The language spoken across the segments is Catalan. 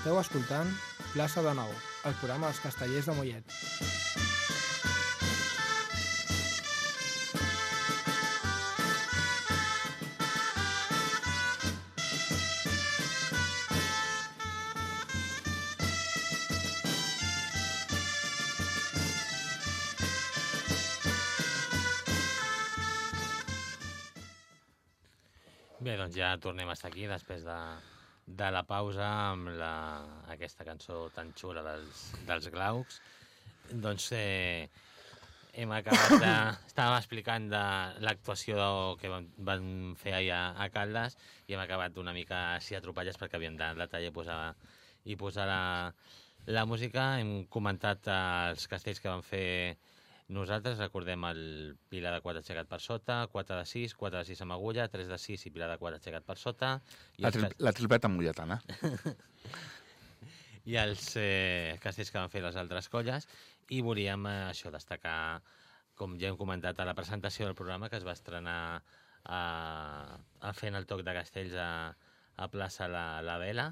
Esteu escoltant Plaça de Nou, el programa dels castellers de Mollet. Bé, doncs ja tornem a estar aquí després de, de la pausa amb la, aquesta cançó tan xula dels, dels Glaucs. Doncs eh, hem acabat de... Estàvem explicant de l'actuació que van, fer ahir a, a Caldes i hem acabat una mica així atropalles perquè havíem de detallar i posar, i posar la, la música. Hem comentat els castells que van fer nosaltres recordem el Pilar de 4 aixecat per sota, 4 de 6, 4 de 6 amb agulla, 3 de 6 i Pilar de 4 aixecat per sota. I La, els, tri cas- la tripleta mulletana. i els eh, castells que van fer les altres colles. I volíem eh, això destacar, com ja hem comentat a la presentació del programa, que es va estrenar a, a fent el toc de castells a, a plaça La, la Vela.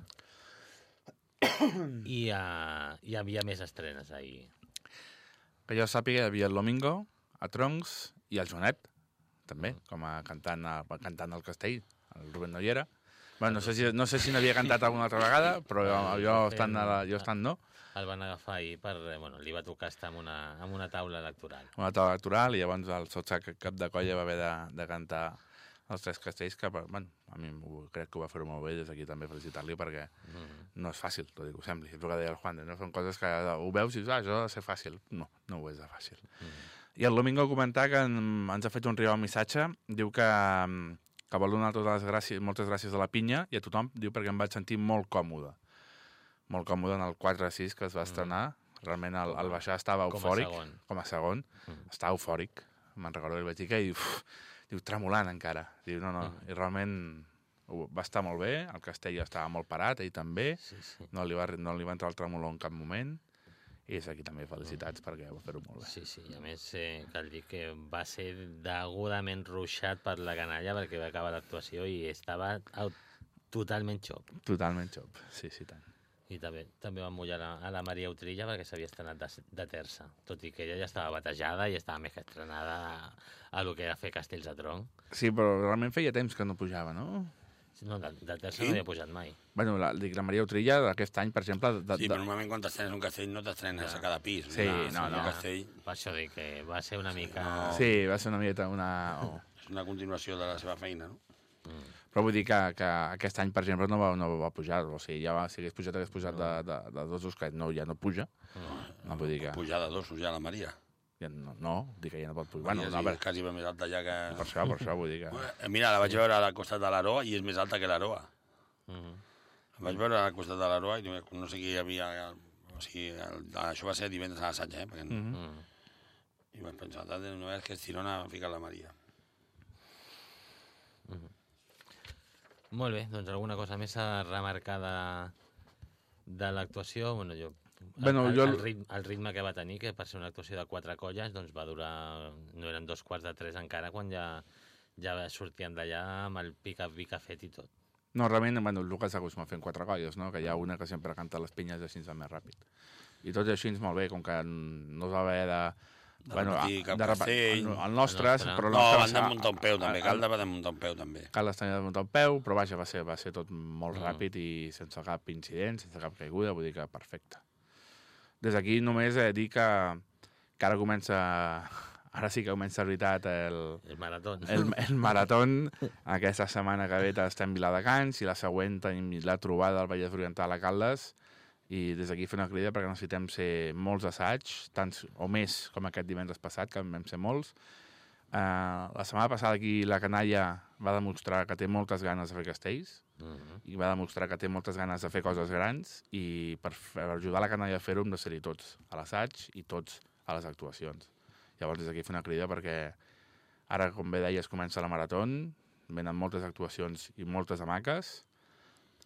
I a, hi havia més estrenes ahir. Que jo sàpiga, hi havia el Domingo, a Troncs i el Joanet, també, com a cantant, a, cantant al castell. El Rubén no hi era. Bueno, no sé si, no sé si n'havia cantat alguna altra vegada, però jo, jo, estant, la, jo estant no. El van agafar ahir per... eh, Bueno, li va tocar estar en una, en una taula electoral. Una taula electoral i llavors el Sotsac cap de colla va haver de, de cantar els tres castells que, bueno, a mi crec que ho va fer molt bé, des d'aquí també felicitar-li perquè Mm. no és fàcil, tot i que ho sembli. És el que deia el Juan, no? són coses que ho veus i dius, ah, això ha de ser fàcil. No, no ho és de fàcil. Mm. I el Domingo comentar que en- ens ha fet un rival missatge, diu que, que vol donar totes les gràcies, moltes gràcies a la pinya i a tothom, diu perquè em vaig sentir molt còmode. Molt còmode en el 4-6 que es va estrenar. Realment el, el baixar estava Com a eufòric. segon. Com a segon. Mm. Estava eufòric. Me'n recordo que el vaig dir que i, uf, diu, tremolant encara. Diu, no, no, Mm. i realment va estar molt bé, el castell estava molt parat, ell també, Sí, sí. no li va, no li va entrar el tremolor en cap moment, i és aquí també felicitats perquè va fer-ho molt bé. Sí, sí, i a més eh, cal dir que va ser degudament ruixat per la canalla perquè va acabar l'actuació i estava totalment xop. Totalment xop, sí, sí, tant. I també també van mullar a, a la Maria Utrilla perquè s'havia estrenat de, de terça, tot i que ella ja estava batejada i estava més que estrenada a, a lo que era fer castells de tronc. Sí, però realment feia temps que no pujava, no? No, de, de terça Sí? no havia pujat mai. Bueno, la, dic, la Maria Utrilla d'aquest any, per exemple... De, Sí, de, però normalment quan t'estrenes un castell no t'estrenes a cada pis. Sí, no, un no. castell Per això dic que va ser una mica... No. Sí, va ser una miqueta una... Oh. és una continuació de la seva feina, no? Però vull dir que, que aquest any, per exemple, no va, no va pujar. O sigui, ja va, si hagués pujat, hagués pujat de, de, de dos dos, que no, ja no puja. No vull dir que... Pujar de dos, ja la Maria. Ja no, no, dic que ja no pot pujar. Bueno, no, sí, per, quasi va més alta ja que... per això, per això vull dir que... Mira, la vaig veure a la costat de l'Aroa i és més alta que l'Aroa. Mhm. La vaig veure a la costat de l'Aroa i no, no sé qui hi havia... O sigui, el, això va ser divendres a l'assaig, eh? Perquè, Mhm. Mm. I vaig pensar, una vegada que estirona va ficar la Maria. Molt bé, doncs alguna cosa més a remarcar de, de l'actuació? Bueno, jo, Bueno, el, jo- el, ritme, el ritme que va tenir, que per ser una actuació de quatre colles, doncs va durar... No eren dos quarts de tres encara, quan ja, ja sortíem d'allà amb el pica-pica fet i tot. No, realment, bueno, el Lucas acostuma fent quatre colles, no? Que hi ha una que sempre canta les pinyes així més ràpid. I tot i així molt bé, com que no es va haver de... De repetir cap repe- castell. El, el nostre, El nostre. però el No, nostre... van de muntar un peu, també. Calda va de muntar un peu, també. Caldes tenia de muntar un peu, però vaja, va ser, va ser tot molt Mm. ràpid i sense cap incident, sense cap caiguda, vull dir que perfecte. Des d'aquí només eh, dir que, que ara comença, ara sí que comença de veritat el, El marató. el, el marató. Aquesta setmana que ve estem a Viladecans i la següent tenim la trobada del Vallès Oriental a Caldes i des d'aquí fer una crida perquè necessitem ser molts assaigs, tants o més com aquest divendres passat, que vam ser molts. Uh, la setmana passada aquí la canalla va demostrar que té moltes ganes de fer castells Mhm. i va demostrar que té moltes ganes de fer coses grans i per, per ajudar la canalla a fer-ho hem de ser-hi tots a l'assaig i tots a les actuacions. Llavors des d'aquí fer una crida perquè ara, com bé deies, comença la marató, venen moltes actuacions i moltes hamaques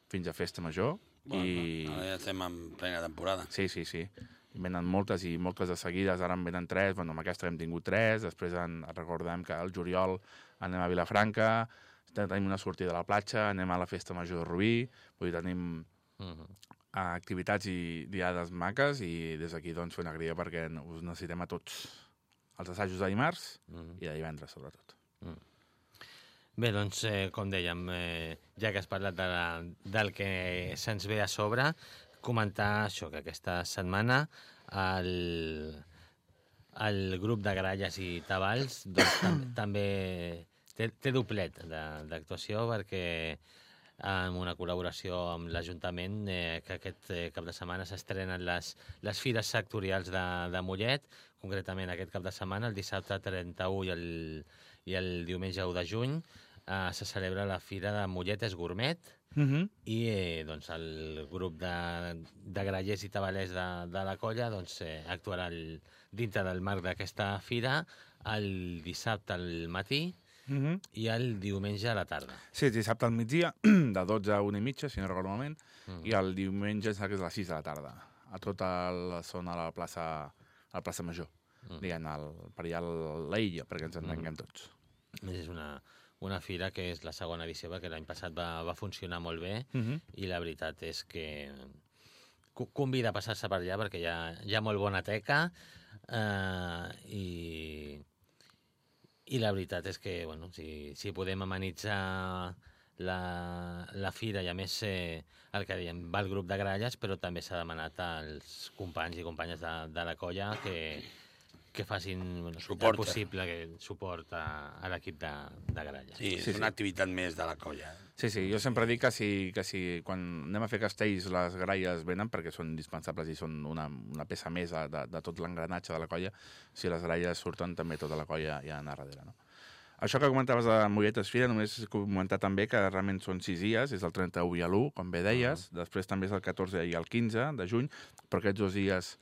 fins a Festa Major Bueno, i... Ara ja estem en plena temporada. Sí, sí, sí. I venen moltes i moltes de seguides, ara en venen tres, bueno, amb aquesta hem tingut tres, després en, recordem que al juliol anem a Vilafranca, tenim una sortida a la platja, anem a la Festa Major de Rubí, vull dir, tenim Mhm. a activitats i diades maques i des d'aquí doncs fer una alegria perquè us necessitem a tots. Els assajos de dimarts Mm. i de divendres, sobretot. Bé, doncs, eh, com dèiem, eh, ja que has parlat de la, del que se'ns ve a sobre, comentar això, que aquesta setmana el, el grup de gralles i tabals doncs, tam, també té, té doblet de- d'actuació perquè amb una col·laboració amb l'Ajuntament eh, que aquest eh, cap de setmana s'estrenen les, les fires sectorials de, de Mollet, concretament aquest cap de setmana, el dissabte 31 i el, i el diumenge 1 de juny, eh, se celebra la fira de Mollet és Gourmet, Mm -hmm. i eh, doncs, el grup de, de grallers i tabalers de, de la colla doncs, eh, actuarà el, dintre del marc d'aquesta fira el dissabte al matí Mm -hmm. i el diumenge a la tarda. Sí, dissabte al migdia, de 12 a 1 i mitja, si no recordo malament, Mm. i el diumenge és a les 6 de la tarda, a tota la zona de la plaça, a la plaça Major, Mm. diguem, al, per allà a la illa, perquè ens entenguem tots. A més, és una, una fira que és la segona edició perquè l'any passat va, va funcionar molt bé Mm -hmm. i la veritat és que co- convida a passar-se per allà perquè hi ha, hi ha molt bona teca eh, i, i la veritat és que bueno, si, si podem amenitzar la, la fira i a més eh, el que dèiem, va el grup de gralles però també s'ha demanat als companys i companyes de, de la colla que, que facin bueno, Suport. possible que, suport a, a l'equip de, de gralles. Sí, és Sí, sí. una activitat més de la colla. Sí, sí, jo sempre dic que si, que si quan anem a fer castells les gralles venen perquè són indispensables i són una, una peça més de, de, de tot l'engranatge de la colla, si les gralles surten també tota la colla hi ha d'anar darrere, no? Això que comentaves de Molletes Fira, només comentar també que realment són sis dies, és el 31 i l'1, com bé deies, després també és el 14 i el 15 de juny, però aquests dos dies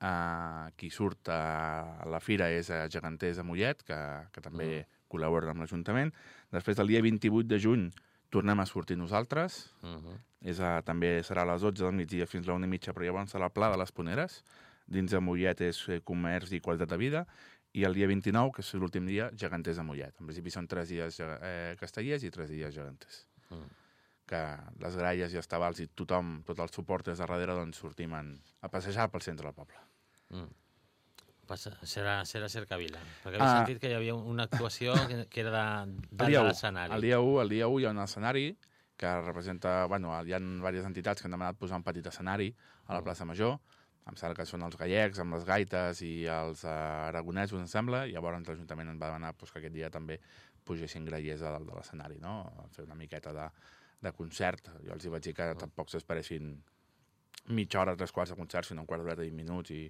eh, qui surt a la fira és a Geganters de Mollet, que, que també col·labora amb l'Ajuntament. Després, el dia 28 de juny, tornem a sortir nosaltres, Uh -huh. és a, també serà a les 12 del migdia fins a la 1 i mitja, però llavors a la Pla de les Poneres, dins de Mollet és eh, comerç i qualitat de vida, i el dia 29, que és l'últim dia, geganters de Mollet. En principi són 3 dies eh, castellers i 3 dies geganters. Mm. Que les gralles i els tabals i tothom, tot el suport des de darrere, doncs sortim en, a passejar pel centre del poble. Mm. Passa, serà, serà Cercavila. Perquè havia Ah. sentit que hi havia una actuació que, que era de, de, dia de 1, l'escenari. el dia 1, el dia 1 hi ha un escenari que representa, bueno, hi ha diverses entitats que han demanat posar un petit escenari a la plaça Major, em sembla que són els gallecs amb les gaites i els eh, aragonesos, em sembla, i llavors l'Ajuntament ens va demanar pues, que aquest dia també pugessin grallers a dalt de l'escenari, no? A fer una miqueta de, de concert. Jo els hi vaig dir que tampoc s'esperessin mitja hora, tres quarts de concert, sinó un quart d'hora de 20 minuts i,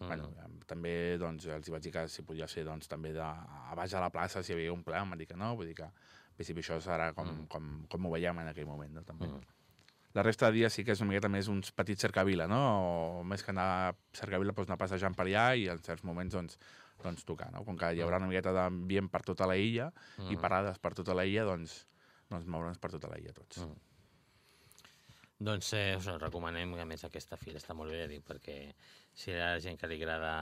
Mm. Bueno, també doncs, els hi vaig dir que si podia ser doncs, també de, a baix de la plaça, si hi havia un ple, em van dir que no, vull dir que en principi això serà com, mm. com, com ho veiem en aquell moment, no? també. Mm. La resta de dies sí que és una miqueta més uns petits cercavila, no? O més que anar a cercavila, doncs anar passejant per allà i en certs moments doncs, doncs tocar, no? Com que hi haurà una miqueta d'ambient per tota la illa mm. i parades per tota la illa, doncs, doncs moure'ns per tota la illa tots. Mm. Doncs eh, us recomanem, que a més aquesta fira està molt bé, dic, perquè si hi ha gent que li agrada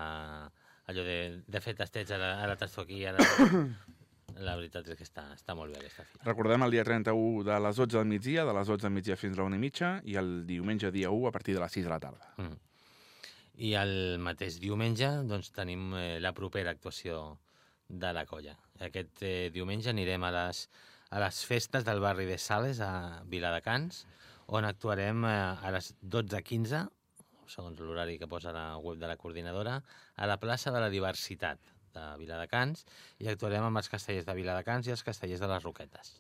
allò de, de fer tastets, ara, ara t'estò aquí, ara... La veritat és que està, està molt bé aquesta fira. Recordem el dia 31 de les 12 del migdia, de les 12 del migdia fins a la 1 i mitja, i el diumenge dia 1 a partir de les 6 de la tarda. Mm. I el mateix diumenge doncs, tenim eh, la propera actuació de la colla. Aquest eh, diumenge anirem a les, a les festes del barri de Sales, a Viladecans, on actuarem eh, a les 12.15, segons l'horari que posa la web de la coordinadora, a la plaça de la Diversitat de Viladecans, i actuarem amb els castellers de Viladecans i els castellers de les Roquetes.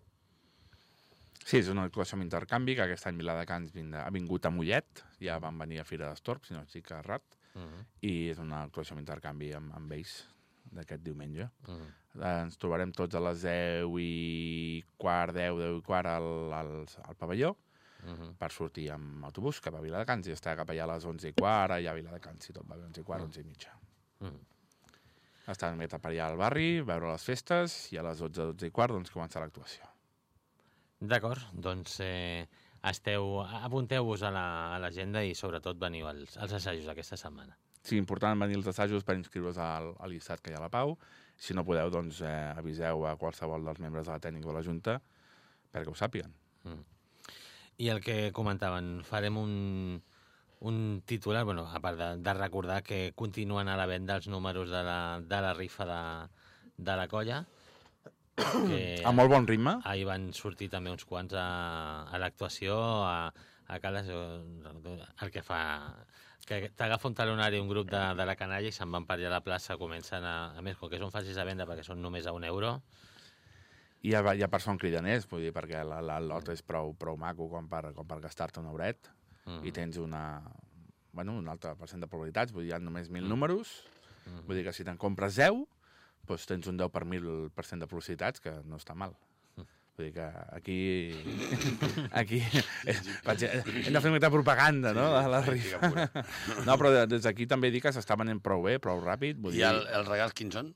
Sí, és una actuació amb intercanvi, que aquest any Viladecans ha vingut a Mollet, ja van venir a Fira d'Estorb, si no estic errat, Mm -hmm. i és una actuació amb intercanvi amb, amb ells d'aquest diumenge. Mm -hmm. Eh, ens trobarem tots a les 10 i quart, 10, 10 i quart al, al, al pavelló -hmm. per sortir amb autobús cap a Viladecans i estar cap allà a les 11 i quart, allà a Viladecans, si tot va bé, 11 i quart, 11 i mitja. Mm. Estar una miqueta per allà al barri, veure les festes i a les 12, 12 i quart doncs, començar l'actuació. D'acord, doncs eh, esteu, apunteu-vos a la- a l'agenda i sobretot veniu als, als assajos aquesta setmana. Sí, important venir als assajos per inscriure's al, al llistat que hi ha a la Pau. Si no podeu, doncs eh, aviseu a qualsevol dels membres de la tècnica o la Junta perquè ho sàpiguen. Mm. I el que comentaven, farem un, un titular, bueno, a part de, de recordar que continuen a la venda els números de la, de la rifa de, de la colla. Que A molt bon ritme. Ahir van sortir també uns quants a, a l'actuació, a, a Cales, el que fa... que t'agafa un talonari un grup de, de la canalla i se'n van per allà a la plaça, comencen a... A més, com que són fàcils de vendre perquè són només a un euro, I hi ha per son cridaners, vull dir, perquè la, la, el lot és prou, prou maco com per, com per gastar-te un euret. mm, i tens una, bueno, un altre percent de probabilitats, vull dir, hi ha només 1.000 números, mm. vull dir que si te'n compres 10, doncs tens un 10 per 1.000% de probabilitats, que no està mal. Vull dir que aquí... aquí vaig, hem de fer una propaganda, no?, de la rifa. No, però des d'aquí també dic que s'està venent prou bé, prou ràpid. Vull I dir, el, els regals quins són?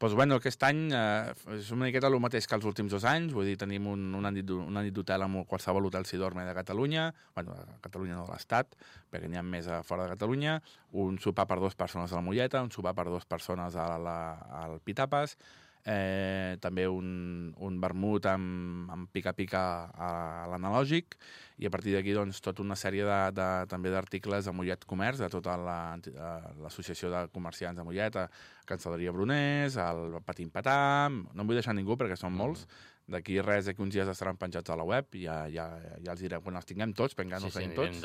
Doncs, bueno, aquest any eh, és una miqueta el mateix que els últims dos anys, vull dir, tenim un, una nit nit d'hotel amb qualsevol hotel si dorme de Catalunya, bueno, a Catalunya no de l'Estat, perquè n'hi ha més a fora de Catalunya, un sopar per dues persones a la Molleta, un sopar per dues persones a la, al Pitapes, eh, també un, un vermut amb, amb pica-pica a l'analògic, i a partir d'aquí doncs, tota una sèrie de, de, també d'articles a Mollet Comerç, de tota la- eh, l'associació de comerciants de Mollet, a Cancel·leria Bruners, el Patim Patam, no em vull deixar ningú perquè són molts, d'aquí res, d'aquí uns dies estaran penjats a la web, i ja, ja, ja els direm, quan els tinguem tots, perquè encara no sí, els sí, tots,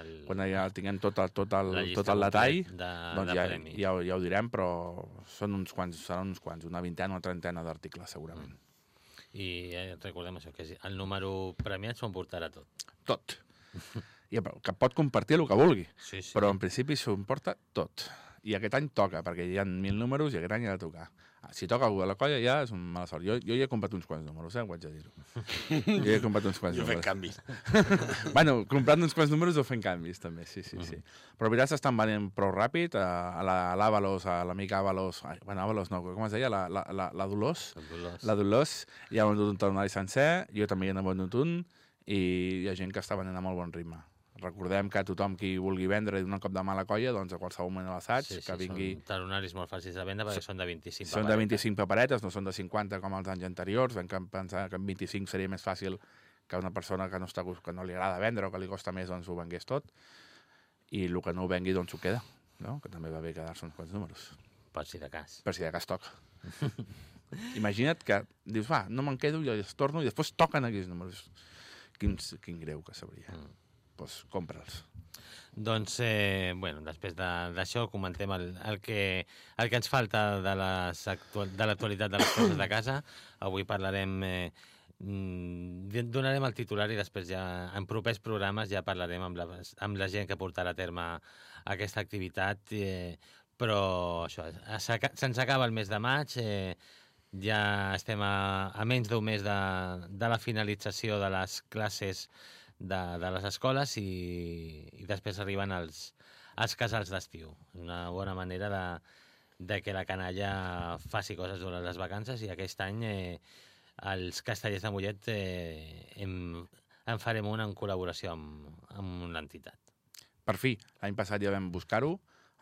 el, quan ja tinguem tot, el- tot, el, la tot el detall, de, doncs de ja, premis. ja, ho- ja ho direm, però són uns quants, seran uns quants, una vintena o trentena d'articles, segurament. I eh, recordem això, que el número premiat s'ho emportarà tot. Tot. I, que pot compartir el que vulgui, Sí, sí. però en principi s'ho emporta tot. I aquest any toca, perquè hi ha mil números i aquest any ha de tocar. Si toca algú de la colla ja és una mala sort. Jo, jo ja he comprat uns quants números, eh? ho haig de dir-ho. Jo ja he comprat uns quants Jo números. canvis. bueno, comprant uns quants números o fent canvis, també, sí, sí, sí. Però veritat s'estan venent prou ràpid. A, a la- a l'Avalos, a l'amic Avalos... Ai, bueno, Avalos no, com es deia? La, la, la, la Dolors. Dolors. La Dolors, hi ha un talonari sencer, jo també hi he venut un, i hi ha gent que està venent a molt bon ritme. Recordem que tothom qui vulgui vendre i donar un cop de mà a la colla, doncs a qualsevol moment de l'assaig, Sí, sí, que vingui... Són talonaris molt fàcils de vendre perquè són de 25 Són de paperetes. 25 paperetes, no són de 50 com els anys anteriors. Vam pensar que amb 25 seria més fàcil que una persona que no, està, que no li agrada vendre o que li costa més, doncs ho vengués tot. I el que no ho vengui, doncs ho queda. No? Que també va bé quedar-se uns quants números. Per si de cas. Per si de cas toca. Imagina't que dius, va, no me'n quedo, jo els torno i després toquen aquells números. Quin, quin greu que sabria. Mm. Pues, compra'ls. Doncs, eh, bueno, després de- d'això comentem el, el, que, el que ens falta de actual, de l'actualitat de les coses de casa. Avui parlarem... Eh, mm, donarem el titular i després ja en propers programes ja parlarem amb la, amb la gent que portarà a terme aquesta activitat eh, però això, se'ns acaba el mes de maig eh, ja estem a, a menys d'un mes de, de la finalització de les classes de, de les escoles i, i després arriben els, els casals d'estiu. Una bona manera de, de que la canalla faci coses durant les vacances i aquest any eh, els castellers de Mollet eh, em, en farem una en col·laboració amb, amb una entitat. Per fi, l'any passat ja vam buscar-ho,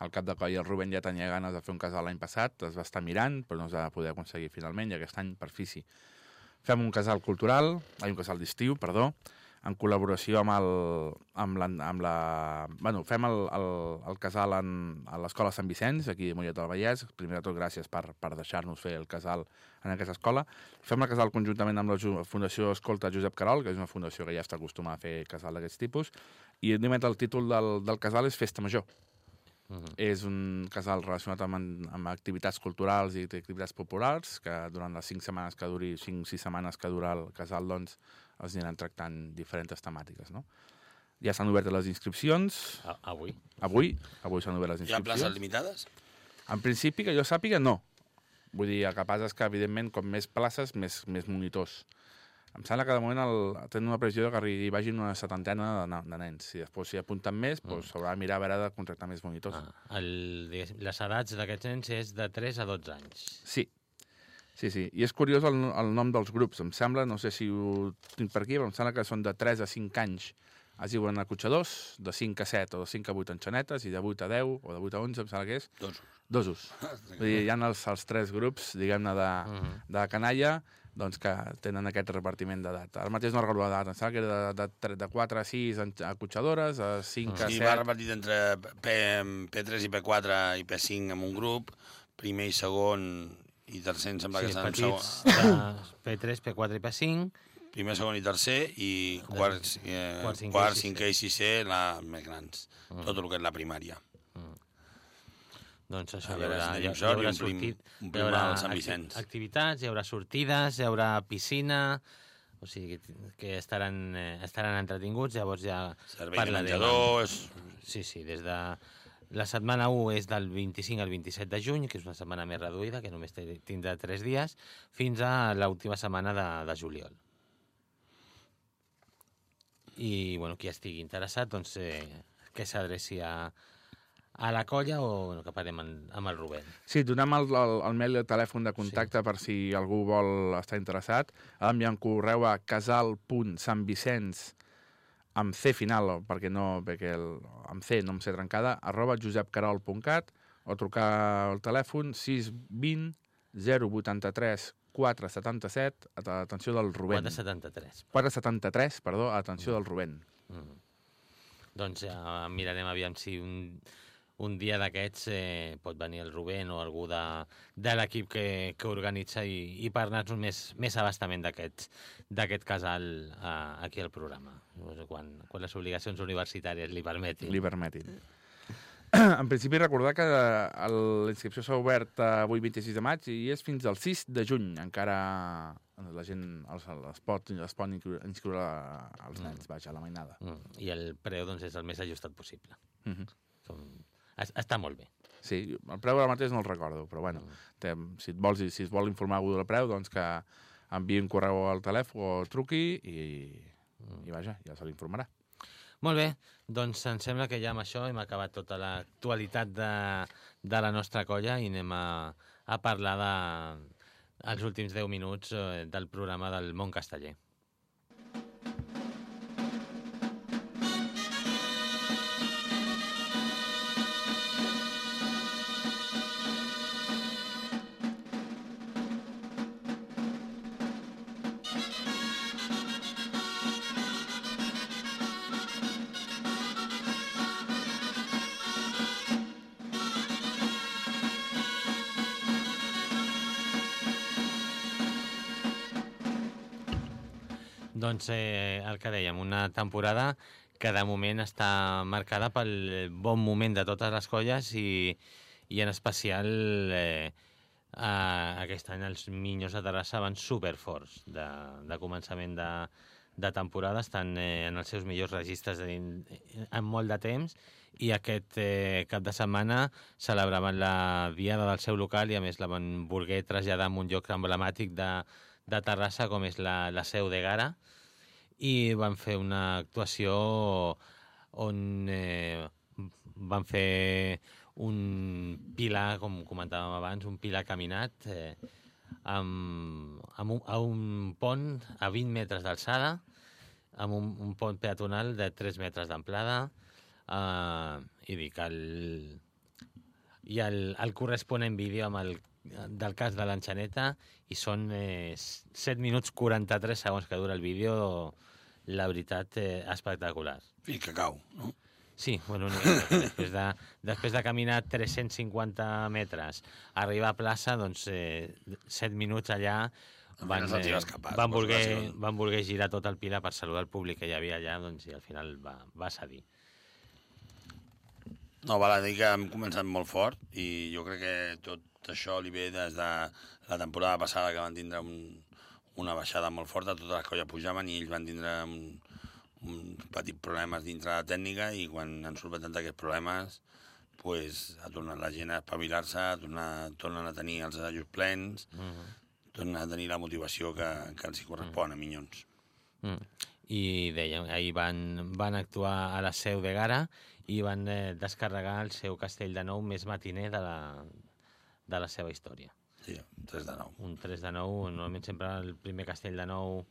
el cap de colla, el Rubén ja tenia ganes de fer un casal l'any passat, es va estar mirant, però no es va poder aconseguir finalment, i aquest any, per fi sí. Fem un casal cultural, un casal d'estiu, perdó, en col·laboració amb, el, amb, la, amb la... Bueno, fem el, el, el casal en, a l'Escola Sant Vicenç, aquí a Mollet del Vallès. Primer de tot, gràcies per, per deixar-nos fer el casal en aquesta escola. Fem el casal conjuntament amb la Fundació Escolta Josep Carol, que és una fundació que ja està acostumada a fer casal d'aquest tipus, i el títol del, del casal és Festa Major. Uh -huh. És un casal relacionat amb, amb activitats culturals i activitats populars, que durant les 5 setmanes que duri, 5-6 setmanes que dura el casal, doncs, els aniran tractant diferents temàtiques, no? Ja s'han obert les inscripcions, A, avui. avui, avui s'han obert les Hi ha inscripcions. places limitades? En principi, que jo sàpiga, no. Vull dir, el que passa és que, evidentment, com més places, més, més monitors. Em sembla que de moment el, tenen una previsió que hi vagin una setantena de, de nens. Si després s'hi apunten més, doncs s'haurà de mirar a veure de contractar més monitors. Ah, el, les edats d'aquests nens és de 3 a 12 anys. Sí. Sí, sí. I és curiós el, el nom dels grups. Em sembla, no sé si ho tinc per aquí, però em sembla que són de 3 a 5 anys es diuen acotxadors, de 5 a 7 o de 5 a 8 enxanetes, i de 8 a 10 o de 8 a 11, em sembla que és, Dos. dosos. Vull dir, hi ha els, els tres grups, diguem-ne, de, Uh -huh. de canalla, doncs que tenen aquest repartiment d'edat. Ara mateix no recordo la data, em sembla que era de, de, de 4 a 6 en- a cotxadores, a 5 a Sí, 7... va repartit entre P, P3 i P4 i P5 en un grup, primer i segon i tercer, em sembla Sí, que estan en petits segon. de P3, P4 i P5, Primer, segon i tercer, i quart, eh, quart, cinquè quart, cinquè i sisè, la més grans. Tot el que és la primària. doncs això, A hi veure haurà, hi, hi haurà sortit, hi omplim haurà el Sant Vicenç. activitats, hi haurà sortides, hi haurà piscina, o sigui que, que estaran, eh, estaran entretinguts, llavors ja Servei de parlarem. menjador, és... Sí, sí, des de... La setmana 1 és del 25 al 27 de juny, que és una setmana més reduïda, que només tindrà 3 dies, fins a l'última setmana de, de juliol. I, bueno, qui estigui interessat, doncs, eh, que s'adreci a, a la colla o bueno, que parlem amb, amb el Rubén. Sí, donem el, el, el mail i el telèfon de contacte sí. per si algú vol estar interessat. Ha d'enviar un correu a casal.santvicenç amb C final, perquè no, perquè el, amb C, no amb C trencada, arroba josepcarol.cat o trucar al telèfon 620 083 477 a l'atenció del Rubén. 473. 473, perdó, a l'atenció del Rubén. Mm. Doncs ja mirarem aviam si un, un dia d'aquests eh, pot venir el Rubén o algú de, de l'equip que, que organitza i, i parlar-nos més, més abastament d'aquest casal eh, aquí al programa, quan, quan les obligacions universitàries li permetin. li permetin. En principi, recordar que la inscripció s'ha obert avui 26 de maig i és fins al 6 de juny. Encara la gent els, es pot, es pot inscriure, als nens, vaja, a la mainada. Mm. I el preu doncs, és el més ajustat possible. Uh -huh. Som... es- Està molt bé. Sí, el preu ara mateix no el recordo, però bueno, té, si, et vols, si es vol informar algú del preu, doncs que enviï un correu al telèfon o truqui i, i vaja, ja se l'informarà. Molt bé, doncs em sembla que ja amb això hem acabat tota l'actualitat de, de la nostra colla i anem a, a parlar de, els últims 10 minuts eh, del programa del món casteller. Doncs eh, el que dèiem, una temporada que de moment està marcada pel bon moment de totes les colles i, i en especial eh, a, aquest any els Minyos de Terrassa van superforts de, de començament de, de temporada, estan eh, en els seus millors registres de, en molt de temps i aquest eh, cap de setmana celebraven la diada del seu local i a més la van voler traslladar a un lloc emblemàtic de, de Terrassa com és la, la seu de Gara i van fer una actuació on eh, van fer un pilar, com comentàvem abans, un pilar caminat eh, amb, amb un, a un pont a 20 metres d'alçada, amb un, un pont peatonal de 3 metres d'amplada, eh, i dic, el, i el, el corresponent vídeo amb el, del cas de l'enxaneta i són eh, 7 minuts 43 segons que dura el vídeo la veritat eh, espectacular I que cau, no? Sí, bueno, després, de, després de caminar 350 metres, arribar a plaça, doncs eh, 7 minuts allà Al van, eh, escapar, van, voler, van voler girar tot el pilar per saludar el públic que hi havia allà doncs, i al final va, va cedir. No, val a dir que hem començat molt fort i jo crec que tot això li ve des de la temporada passada que van tindre un, una baixada molt forta, totes les colles pujaven i ells van tindre un, un petit problemes dintre la tècnica i quan han solventat aquests problemes pues, ha tornat la gent a espavilar-se, tornen a tenir els assajos plens, Uh -huh. tornen a tenir la motivació que, que els hi correspon a Minyons. Mm. I dèiem, ahir van, van actuar a la seu de Gara i van eh, descarregar el seu castell de nou més matiner de la, de la seva història. Sí, 3 de 9. Un 3 de 9, normalment sempre el primer castell de nou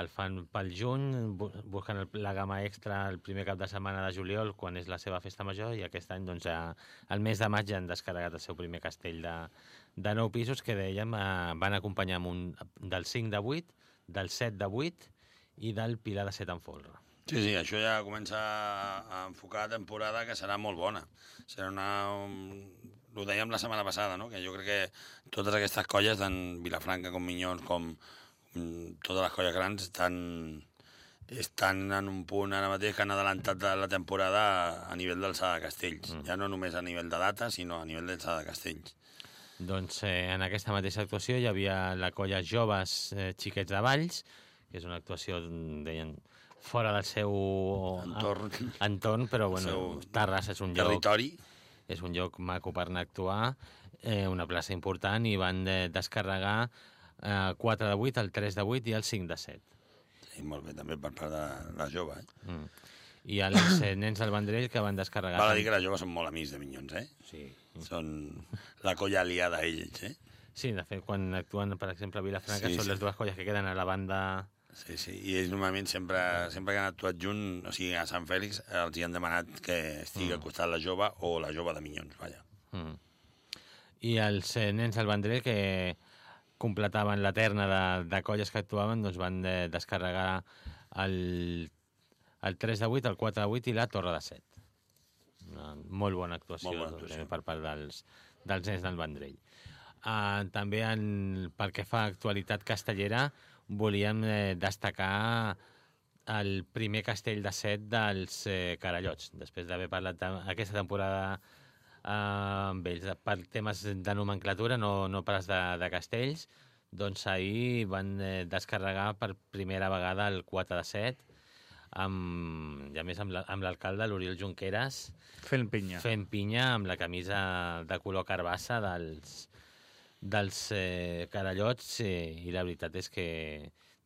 el fan pel juny, bu- busquen el, la gamma extra el primer cap de setmana de juliol, quan és la seva festa major, i aquest any, doncs, ja, el mes de maig ja han descarregat el seu primer castell de, de 9 pisos que dèiem eh, van acompanyar amb un, del 5 de 8, del 7 de 8 i del Pilar de 7 en folre. Sí, sí, això ja comença a, a enfocar la temporada que serà molt bona. Serà una... Ho dèiem la setmana passada, no? que jo crec que totes aquestes colles, tant Vilafranca com Minyons, com totes les colles grans, estan, estan en un punt ara mateix que han adelantat de la temporada a nivell d'alçada de castells. Mm. Ja no només a nivell de data, sinó a nivell d'alçada de castells. Doncs eh, en aquesta mateixa actuació hi havia la colla Joves eh, Xiquets de Valls, que és una actuació, deien, fora del seu Entorn. entorn però bueno, seu Terrassa és un lloc Territori, és un lloc maco per anar a actuar, eh, una plaça important, i van eh, descarregar eh, 4 de 8, el 3 de 8 i el 5 de 7. sí, molt bé, també per part de la jove. Eh? Mm. I els eh, nens del Vendrell que van descarregar... Val a dir que les joves són molt amics de Minyons, eh? Sí. Són la colla aliada a ells, eh? sí, de fet, quan actuen, per exemple, a Vilafranca, Sí, són sí. les dues colles que queden a la banda... Sí, sí, i ells normalment sempre, sempre que han actuat junt, o sigui, a Sant Fèlix, els hi han demanat que estigui Mm. al costat la jove o la jove de Minyons, vaja. Mm. I els eh, nens del Vendrell que completaven la terna de, de colles que actuaven, doncs van eh, descarregar el, el 3 de 8, el 4 de 8 i la Torre de 7. Una molt bona actuació, Molt bona actuació. per part dels, dels nens del Vendrell. Uh, també en, pel que fa a actualitat castellera, volíem eh, destacar el primer castell de set dels eh, Carallots, després d'haver parlat aquesta temporada eh, amb ells per temes de nomenclatura, no, no pas de, de castells, doncs ahir van eh, descarregar per primera vegada el 4 de 7, amb, i a més amb l'alcalde, l'Oriol Junqueras, Fent pinya. fent pinya amb la camisa de color carbassa dels, dels eh, carallots eh, i la veritat és que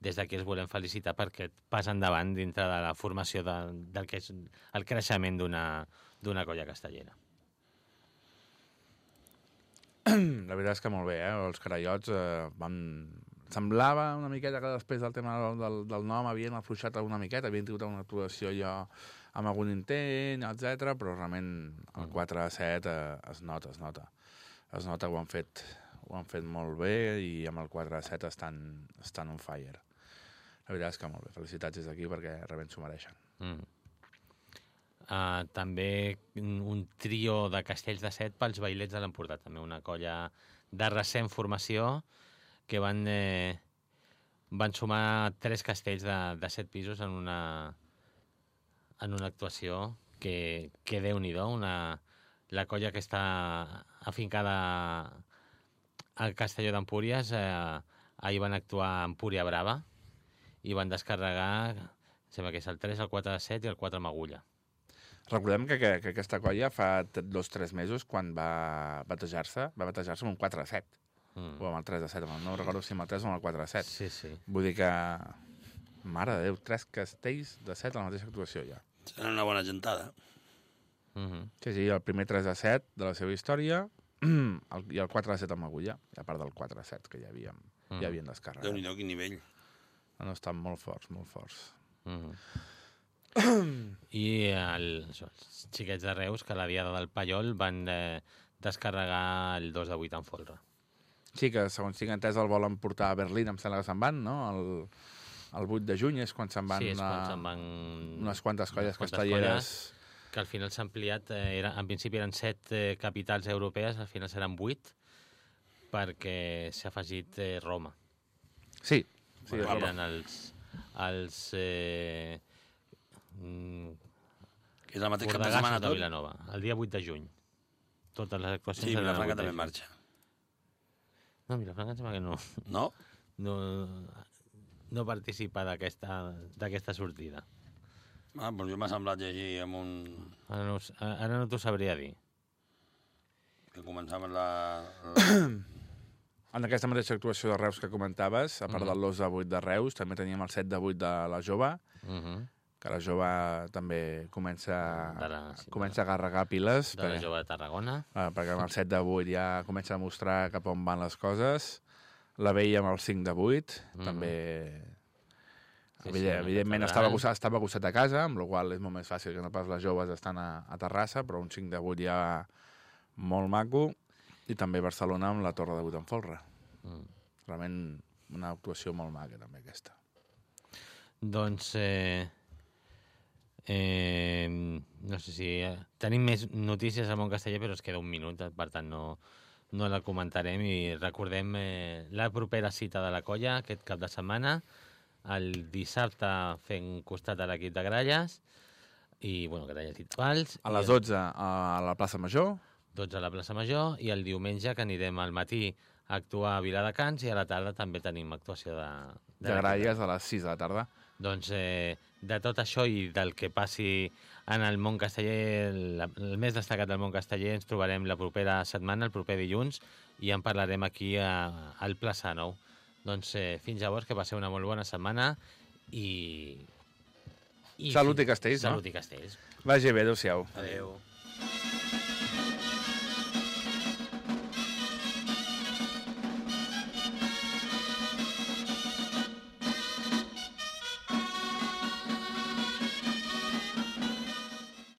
des d'aquí els volem felicitar perquè pas endavant dintre de la formació de, del que és el creixement d'una d'una colla castellera. La veritat és que molt bé, eh? Els carallots eh, van... Semblava una miqueta que després del tema del, del, del nom havien afluixat una miqueta, havien tingut una actuació allò amb algun intent, etc, però realment el 4 a 7 eh, es nota, es nota. Es nota que ho han fet, ho han fet molt bé i amb el 4 a 7 estan, estan on fire. La veritat és que molt bé. Felicitats des d'aquí perquè realment s'ho mereixen. Mm. Uh, també un trio de castells de set pels bailets de l'Empordà, també una colla de recent formació que van, eh, van sumar tres castells de, de set pisos en una, en una actuació que, que déu-n'hi-do, una, la colla que està afincada al Castelló d'Empúries, eh, ahir van actuar a Empúria Brava i van descarregar, em sembla que és el 3, el 4 de 7 i el 4 amb agulla. Recordem que, que, que aquesta colla fa dos o tres mesos, quan va batejar-se, va batejar-se amb un 4 a 7, Mm. o amb el 3 a 7, no recordo si amb el 3 o amb el 4 a 7. Sí, sí. Vull dir que, mare de Déu, tres castells de 7 a la mateixa actuació ja. Serà una bona gentada. Mm -hmm. Sí, sí, el primer 3 a 7 de la seva història el, i el 4 a 7 amb agulla, a part del 4 a 7 que ja havíem, Mm. ja havien descarregat. Déu-n'hi-do, quin nivell. No, estan molt forts, molt forts. Mm I el, això, els xiquets de Reus, que a la diada del Pallol van eh, descarregar el 2 de 8 en folre. Sí, que segons tinc entès el volen portar a Berlín, em sembla que se'n van, no? El, el 8 de juny és quan se'n van, sí, és quan a- se'n van... unes quantes colles unes quantes castelleres. colles, que al final s'ha ampliat, eh, era, en principi eren 7 eh, capitals europees, al final seran 8, perquè s'ha afegit eh, Roma. Sí, sí, Roma. eren els, els eh, mm, Que és el mateix cap de setmana tot. Vilanova, el dia 8 de juny. Totes les actuacions Sí, Vilafranca 8 de també marxa. No, Vilafranca em sembla que no, No? no, no participa d'aquesta d'aquesta sortida. Ah, doncs jo m'ha semblat llegir amb un... Ara no, ara no t'ho sabria dir. que començaven la... la... En aquesta mateixa actuació de Reus que comentaves, a part Mhm. del 2 de 8 de Reus, també teníem el 7 de 8 de la Jove, Uh -huh. que la Jove també comença, De la- sí, comença a carregar piles, De la perquè, jove de Tarragona. ah, perquè amb el 7 de 8 ja comença a mostrar cap on van les coses. La veia amb el 5 de 8, Mhm. també... Sí, Evident, sí, evidentment estava, costat, estava costat a casa, amb la qual és molt més fàcil que no pas les joves estan a, a Terrassa, però un 5 de 8 ja molt maco. I també Barcelona amb la Torre de Buitenfolre. Mm. Realment una actuació molt maca, també, aquesta. Doncs... Eh, eh, no sé si... Eh, tenim més notícies al món casteller, però es queda un minut, per tant no, no la comentarem i recordem eh, la propera cita de la colla aquest cap de setmana, el dissabte fent costat a l'equip de Gralles, i, bueno, Gralles i Pals. A les el- 12 a la plaça Major, 12 a la plaça Major, i el diumenge que anirem al matí a actuar a Viladecans i a la tarda també tenim actuació de... de l'equip Gralles a les 6 de la tarda. doncs eh, de tot això i del que passi en el món casteller, el, el més destacat del món casteller, ens trobarem la propera setmana, el proper dilluns, i en parlarem aquí a, al Plaça Nou. Doncs eh, fins llavors, que passeu una molt bona setmana i... Salut i castells, no? Salut i castells. Vagi bé, adéu-siau. Adéu.